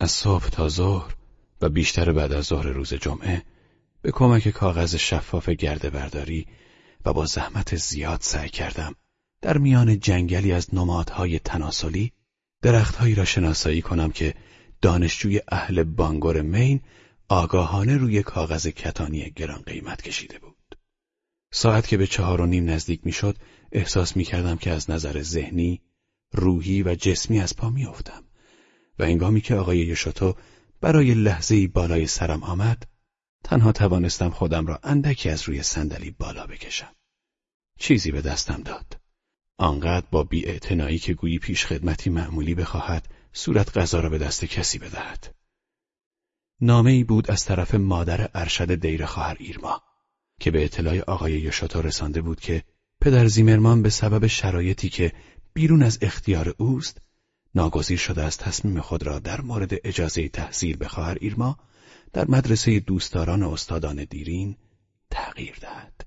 از صبح تا ظهر و بیشتر بعد از ظهر روز جمعه به کمک کاغذ شفاف گرده برداری و با زحمت زیاد سعی کردم در میان جنگلی از نمادهای تناسلی درختهایی را شناسایی کنم که دانشجوی اهل بانگور مین آگاهانه روی کاغذ کتانی گران قیمت کشیده بود. ساعت که به چهار و نیم نزدیک می‌شد احساس می کردم که از نظر ذهنی، روحی و جسمی از پا میافتم و انگامی که آقای یوشوتو برای لحظه بالای سرم آمد تنها توانستم خودم را اندکی از روی صندلی بالا بکشم. چیزی به دستم داد. آنقدر با بی که گویی پیش خدمتی معمولی بخواهد صورت غذا را به دست کسی بدهد. نامه ای بود از طرف مادر ارشد دیر خواهر ایرما که به اطلاع آقای یوشاتو رسانده بود که پدر زیمرمان به سبب شرایطی که بیرون از اختیار اوست ناگزیر شده از تصمیم خود را در مورد اجازه تحصیل به خواهر ایرما در مدرسه دوستداران استادان دیرین تغییر دهد.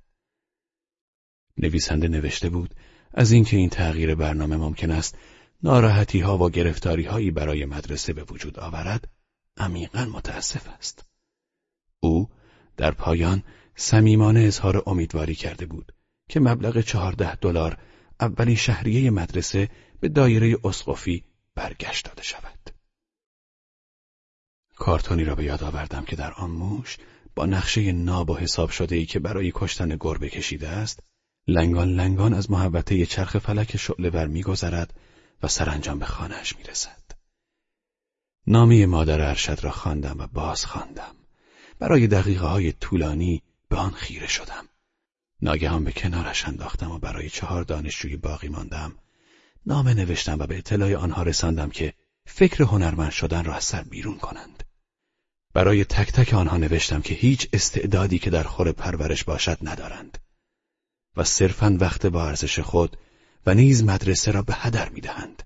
نویسنده نوشته بود از اینکه این تغییر برنامه ممکن است ناراحتی ها و گرفتاری هایی برای مدرسه به وجود آورد عمیقا متاسف است. او در پایان صمیمانه اظهار امیدواری کرده بود که مبلغ چهارده دلار اولین شهریه مدرسه به دایره اسقفی برگشت داده شود. کارتونی را به یاد آوردم که در آن موش با نقشه ناب و حساب شده ای که برای کشتن گربه کشیده است لنگان لنگان از محبته چرخ فلک شعله ور میگذرد و سرانجام به خانهاش می‌رسد. نامی مادر ارشد را خواندم و باز خواندم. برای دقیقه های طولانی به آن خیره شدم. ناگهان به کنارش انداختم و برای چهار دانشجوی باقی ماندم. نامه نوشتم و به اطلاع آنها رساندم که فکر هنرمند شدن را از سر بیرون کنند. برای تک تک آنها نوشتم که هیچ استعدادی که در خور پرورش باشد ندارند و صرفا وقت با ارزش خود و نیز مدرسه را به هدر می‌دهند.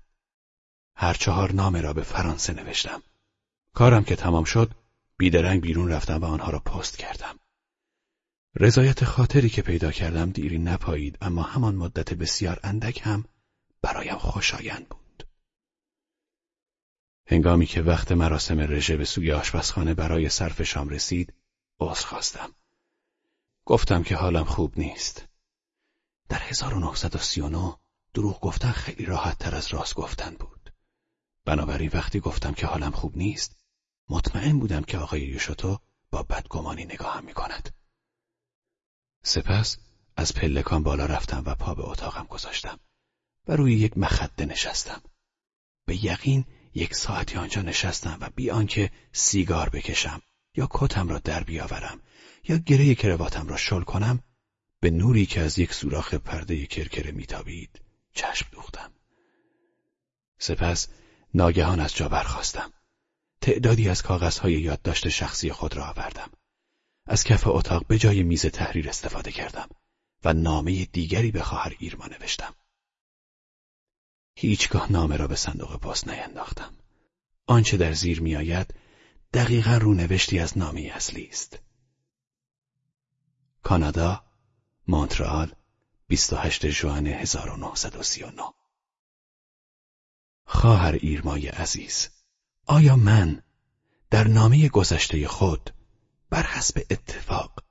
هر چهار نامه را به فرانسه نوشتم. کارم که تمام شد بیدرنگ بیرون رفتم و آنها را پست کردم. رضایت خاطری که پیدا کردم دیری نپایید اما همان مدت بسیار اندک هم برایم خوشایند بود. هنگامی که وقت مراسم رژه به سوی آشپزخانه برای صرف شام رسید، عذر خواستم. گفتم که حالم خوب نیست. در 1939 دروغ گفتن خیلی راحت تر از راست گفتن بود. بنابراین وقتی گفتم که حالم خوب نیست، مطمئن بودم که آقای یوشوتو با بدگمانی نگاهم می کند. سپس از پلکان بالا رفتم و پا به اتاقم گذاشتم و روی یک مخده نشستم. به یقین یک ساعتی آنجا نشستم و بی آنکه سیگار بکشم یا کتم را در بیاورم یا گره کرواتم را شل کنم به نوری که از یک سوراخ پرده کرکره میتابید چشم دوختم. سپس ناگهان از جا برخواستم. تعدادی از کاغذهای یادداشت شخصی خود را آوردم. از کف اتاق به جای میز تحریر استفاده کردم و نامه دیگری به خواهر ایرما نوشتم. هیچگاه نامه را به صندوق پست نینداختم. آنچه در زیر میآید دقیقا رونوشتی از نامه اصلی است. کانادا، مونترال، 28 ژوئن 1939 خواهر ایرمای عزیز آیا من در نامه گذشته خود بر حسب اتفاق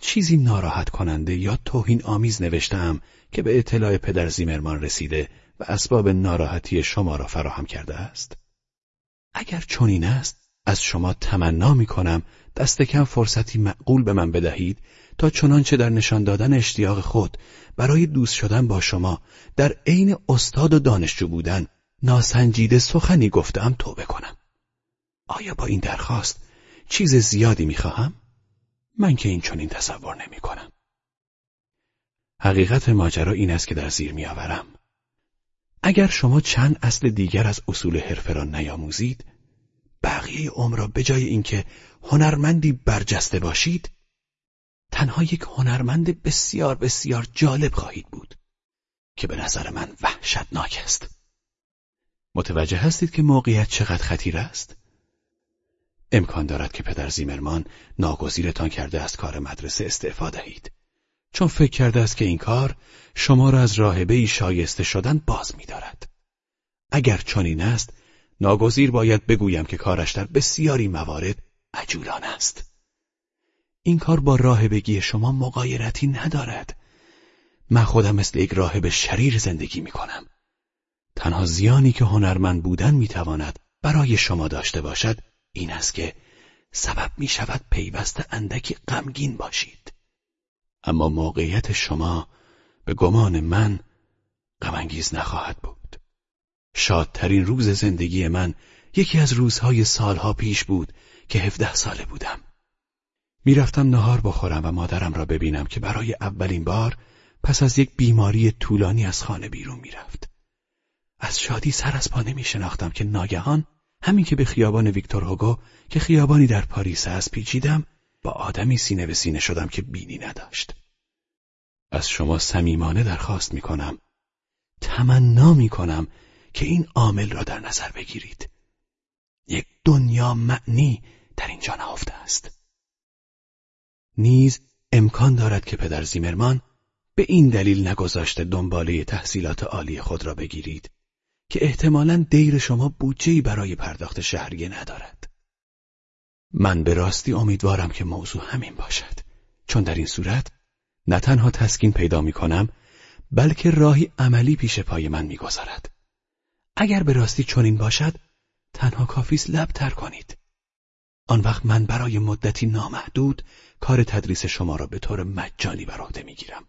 چیزی ناراحت کننده یا توهین آمیز نوشتم که به اطلاع پدر زیمرمان رسیده و اسباب ناراحتی شما را فراهم کرده است؟ اگر چنین است از شما تمنا می کنم دست کم فرصتی معقول به من بدهید تا چنانچه در نشان دادن اشتیاق خود برای دوست شدن با شما در عین استاد و دانشجو بودن ناسنجیده سخنی گفتم توبه کنم آیا با این درخواست چیز زیادی می‌خواهم؟ من که این چنین تصور نمی کنم. حقیقت ماجرا این است که در زیر میآورم. اگر شما چند اصل دیگر از اصول حرفه را نیاموزید، بقیه عمر را به جای اینکه هنرمندی برجسته باشید، تنها یک هنرمند بسیار بسیار جالب خواهید بود که به نظر من وحشتناک است. متوجه هستید که موقعیت چقدر خطیر است؟ امکان دارد که پدر زیمرمان ناگزیرتان کرده از کار مدرسه استعفا دهید چون فکر کرده است که این کار شما را از راهبه شایسته شدن باز می‌دارد. اگر چنین است ناگزیر باید بگویم که کارش در بسیاری موارد عجولان است. این کار با راهبگی شما مقایرتی ندارد. من خودم مثل یک راهب شریر زندگی می کنم. تنها زیانی که هنرمند بودن می‌تواند برای شما داشته باشد این است که سبب می شود پیوسته اندکی غمگین باشید. اما موقعیت شما به گمان من غمانگیز نخواهد بود. شادترین روز زندگی من یکی از روزهای سالها پیش بود که هفده ساله بودم. می‌رفتم نهار بخورم و مادرم را ببینم که برای اولین بار پس از یک بیماری طولانی از خانه بیرون می‌رفت. از شادی سر از پا نمی شناختم که ناگهان همین که به خیابان ویکتور هوگو که خیابانی در پاریس است پیچیدم با آدمی سینه به سینه شدم که بینی نداشت. از شما صمیمانه درخواست می کنم. تمنا می کنم که این عامل را در نظر بگیرید. یک دنیا معنی در اینجا نهفته است. نیز امکان دارد که پدر زیمرمان به این دلیل نگذاشته دنباله تحصیلات عالی خود را بگیرید که احتمالا دیر شما بودجه‌ای برای پرداخت شهریه ندارد. من به راستی امیدوارم که موضوع همین باشد چون در این صورت نه تنها تسکین پیدا می کنم بلکه راهی عملی پیش پای من می‌گذارد. اگر به راستی چنین باشد تنها کافیست لب تر کنید. آن وقت من برای مدتی نامحدود کار تدریس شما را به طور مجانی بر عهده می‌گیرم.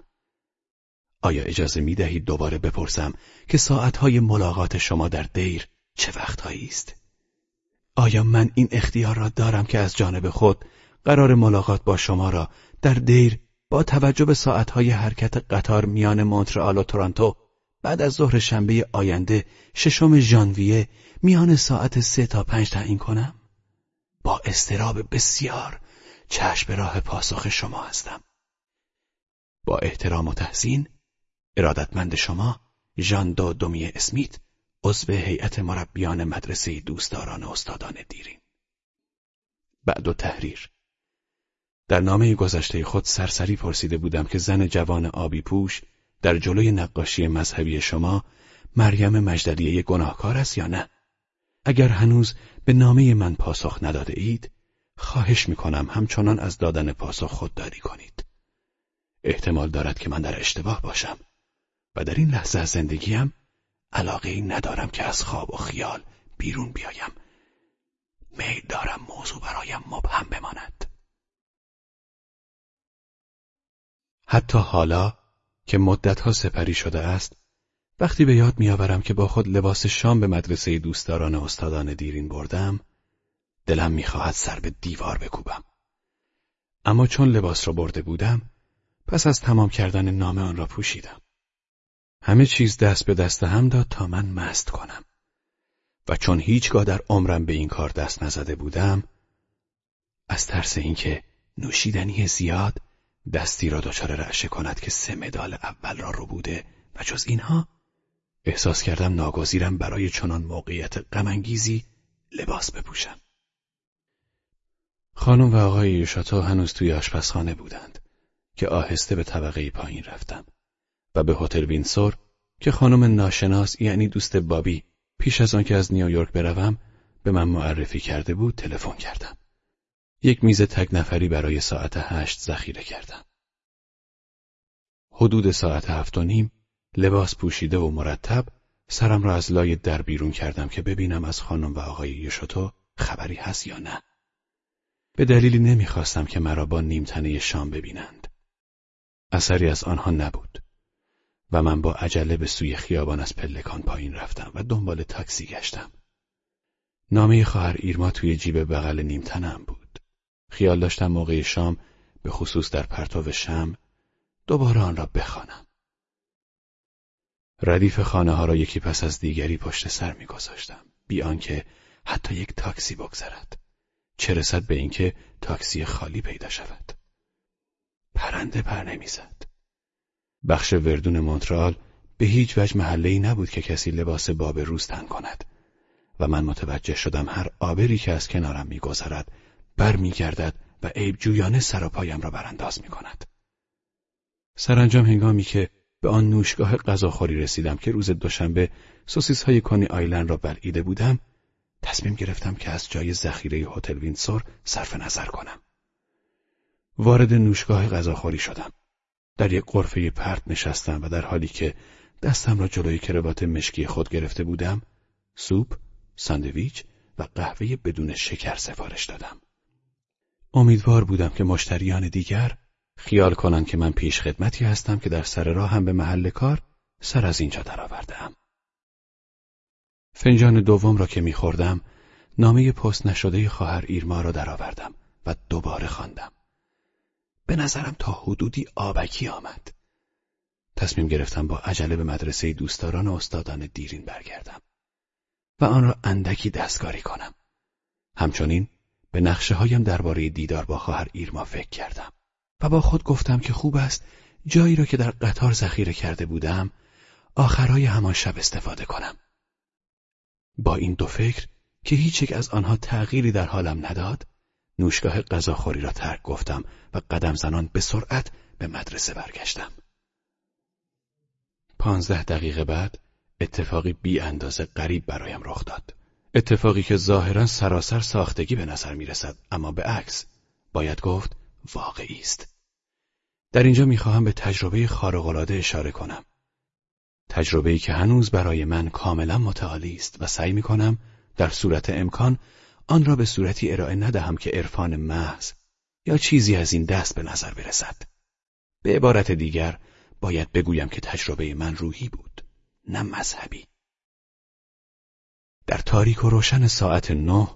آیا اجازه می دهید دوباره بپرسم که ساعتهای ملاقات شما در دیر چه وقتهایی است؟ آیا من این اختیار را دارم که از جانب خود قرار ملاقات با شما را در دیر با توجه به ساعتهای حرکت قطار میان مونترال و تورانتو بعد از ظهر شنبه آینده ششم ژانویه میان ساعت سه تا پنج تعیین کنم؟ با استراب بسیار چشم به راه پاسخ شما هستم. با احترام و تحسین ارادتمند شما ژان دو دومی اسمیت عضو هیئت مربیان مدرسه دوستداران استادان دیرین بعد و تحریر در نامه گذشته خود سرسری پرسیده بودم که زن جوان آبی پوش در جلوی نقاشی مذهبی شما مریم مجدلیه گناهکار است یا نه؟ اگر هنوز به نامه من پاسخ نداده اید، خواهش می کنم همچنان از دادن پاسخ خودداری کنید. احتمال دارد که من در اشتباه باشم و در این لحظه از زندگیم علاقه ندارم که از خواب و خیال بیرون بیایم. میل دارم موضوع برایم مبهم بماند. حتی حالا که مدتها سپری شده است وقتی به یاد میآورم که با خود لباس شام به مدرسه دوستداران استادان دیرین بردم دلم می‌خواهد سر به دیوار بکوبم اما چون لباس را برده بودم پس از تمام کردن نامه آن را پوشیدم همه چیز دست به دست هم داد تا من مست کنم و چون هیچگاه در عمرم به این کار دست نزده بودم از ترس اینکه نوشیدنی زیاد دستی را دچار رعشه کند که سه مدال اول را رو بوده و جز اینها احساس کردم ناگزیرم برای چنان موقعیت غمانگیزی لباس بپوشم. خانم و آقای یوشاتو هنوز توی آشپزخانه بودند که آهسته به طبقه پایین رفتم و به هتل وینسور که خانم ناشناس یعنی دوست بابی پیش از آنکه از نیویورک بروم به من معرفی کرده بود تلفن کردم. یک میز تک نفری برای ساعت هشت ذخیره کردم. حدود ساعت هفت و نیم لباس پوشیده و مرتب سرم را از لای در بیرون کردم که ببینم از خانم و آقای یشوتو خبری هست یا نه. به دلیلی نمی‌خواستم که مرا با نیمتنه شام ببینند. اثری از آنها نبود و من با عجله به سوی خیابان از پلکان پایین رفتم و دنبال تاکسی گشتم. نامه خواهر ایرما توی جیب بغل نیمتنم بود. خیال داشتم موقع شام به خصوص در پرتو شم دوباره آن را بخوانم. ردیف خانه ها را یکی پس از دیگری پشت سر میگذاشتم بی آنکه حتی یک تاکسی بگذرد چه رسد به اینکه تاکسی خالی پیدا شود پرنده پر نمی‌زد بخش وردون مونترال به هیچ وجه محله ای نبود که کسی لباس باب روز تن کند و من متوجه شدم هر آبری که از کنارم میگذرد بر میگردد و عیب جویانه سر و پایم را برانداز می کند. سرانجام هنگامی که به آن نوشگاه غذاخوری رسیدم که روز دوشنبه سوسیس های کنی آیلند را بلعیده بودم تصمیم گرفتم که از جای ذخیره هتل وینسور صرف نظر کنم. وارد نوشگاه غذاخوری شدم. در یک قرفه پرت نشستم و در حالی که دستم را جلوی کروات مشکی خود گرفته بودم، سوپ، ساندویچ و قهوه بدون شکر سفارش دادم. امیدوار بودم که مشتریان دیگر خیال کنند که من پیش خدمتی هستم که در سر راه هم به محل کار سر از اینجا درآوردهام. فنجان دوم را که میخوردم نامه پست نشده خواهر ایرما را درآوردم و دوباره خواندم. به نظرم تا حدودی آبکی آمد. تصمیم گرفتم با عجله به مدرسه دوستداران و استادان دیرین برگردم و آن را اندکی دستکاری کنم. همچنین به نقشه هایم درباره دیدار با خواهر ایرما فکر کردم و با خود گفتم که خوب است جایی را که در قطار ذخیره کرده بودم آخرهای همان شب استفاده کنم. با این دو فکر که هیچ یک از آنها تغییری در حالم نداد نوشگاه غذاخوری را ترک گفتم و قدم زنان به سرعت به مدرسه برگشتم. پانزده دقیقه بعد اتفاقی بی اندازه غریب برایم رخ داد. اتفاقی که ظاهرا سراسر ساختگی به نظر می رسد اما به عکس باید گفت واقعی است. در اینجا می‌خواهم به تجربه خارق‌العاده اشاره کنم. تجربه‌ای که هنوز برای من کاملا متعالی است و سعی می کنم در صورت امکان آن را به صورتی ارائه ندهم که عرفان محض یا چیزی از این دست به نظر برسد. به عبارت دیگر باید بگویم که تجربه من روحی بود، نه مذهبی. در تاریک و روشن ساعت نه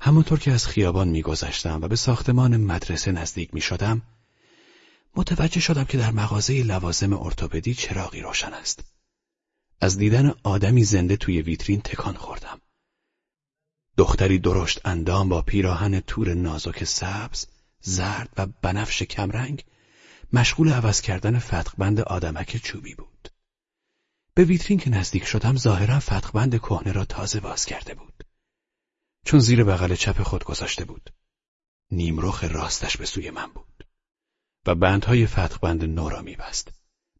همانطور که از خیابان میگذشتم و به ساختمان مدرسه نزدیک می شدم متوجه شدم که در مغازه لوازم ارتوپدی چراغی روشن است. از دیدن آدمی زنده توی ویترین تکان خوردم. دختری درشت اندام با پیراهن تور نازک سبز، زرد و بنفش کمرنگ مشغول عوض کردن فتقبند آدمک چوبی بود. به ویترین که نزدیک شدم ظاهرا فتقبند کهنه را تازه باز کرده بود. چون زیر بغل چپ خود گذاشته بود. نیمرخ راستش به سوی من بود. و بندهای فتقبند نو را میبست.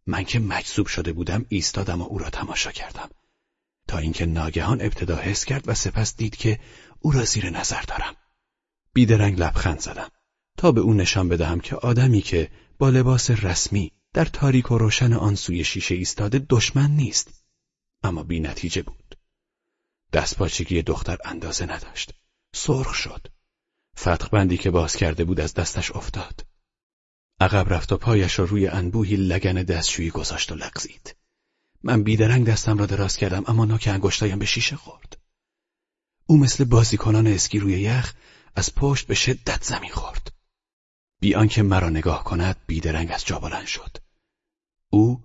من که مجذوب شده بودم ایستادم و او را تماشا کردم. تا اینکه ناگهان ابتدا حس کرد و سپس دید که او را زیر نظر دارم. بیدرنگ لبخند زدم تا به او نشان بدهم که آدمی که با لباس رسمی در تاریک و روشن آن سوی شیشه ایستاده دشمن نیست اما بی نتیجه بود. دستپاچگی دختر اندازه نداشت. سرخ شد. فتق که باز کرده بود از دستش افتاد. عقب رفت و پایش را روی انبوهی لگن دستشویی گذاشت و لغزید. من بیدرنگ دستم را دراز کردم اما نوک انگشتایم به شیشه خورد. او مثل بازیکنان اسکی روی یخ از پشت به شدت زمین خورد. بی آنکه مرا نگاه کند بیدرنگ از جا بلند شد. او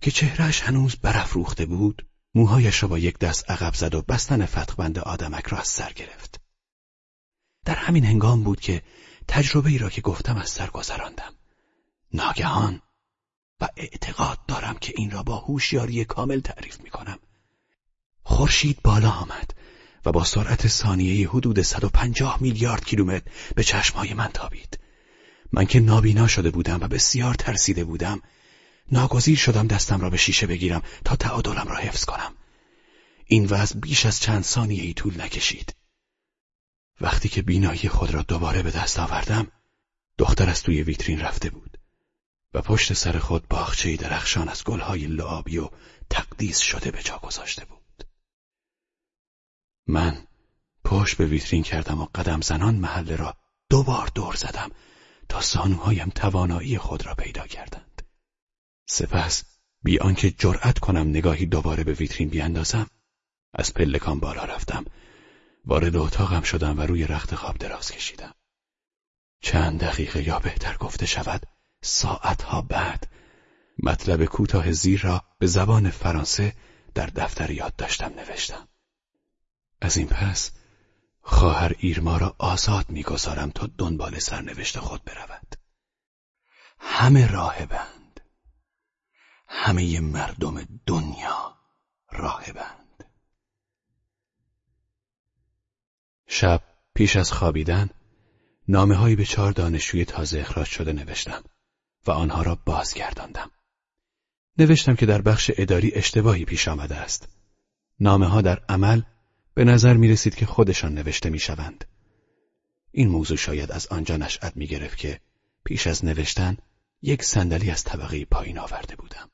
که چهرهش هنوز برافروخته بود موهایش را با یک دست عقب زد و بستن فتقبند آدمک را از سر گرفت. در همین هنگام بود که تجربه ای را که گفتم از سر گذراندم. ناگهان و اعتقاد دارم که این را با هوشیاری کامل تعریف می کنم. خورشید بالا آمد و با سرعت ثانیه حدود 150 میلیارد کیلومتر به چشمهای من تابید. من که نابینا شده بودم و بسیار ترسیده بودم ناگزیر شدم دستم را به شیشه بگیرم تا تعادلم را حفظ کنم. این وضع بیش از چند ثانیه ای طول نکشید. وقتی که بینایی خود را دوباره به دست آوردم دختر از توی ویترین رفته بود. و پشت سر خود باغچهای درخشان از گلهای لعابی و تقدیس شده به جا گذاشته بود. من پشت به ویترین کردم و قدم زنان محله را دوبار دور زدم تا زانوهایم توانایی خود را پیدا کردند. سپس بی آنکه جرأت کنم نگاهی دوباره به ویترین بیاندازم از پلکان بالا رفتم وارد اتاقم شدم و روی رخت خواب دراز کشیدم. چند دقیقه یا بهتر گفته شود ساعتها بعد مطلب کوتاه زیر را به زبان فرانسه در دفتر یاد داشتم نوشتم. از این پس خواهر ایرما را آزاد می‌گذارم تا دنبال سرنوشت خود برود. همه راهبند. همه مردم دنیا راهبند. شب پیش از خوابیدن نامه هایی به چهار دانشجوی تازه اخراج شده نوشتم. و آنها را بازگرداندم. نوشتم که در بخش اداری اشتباهی پیش آمده است. نامه ها در عمل به نظر می رسید که خودشان نوشته می شوند. این موضوع شاید از آنجا نشأت می گرفت که پیش از نوشتن یک صندلی از طبقه پایین آورده بودم.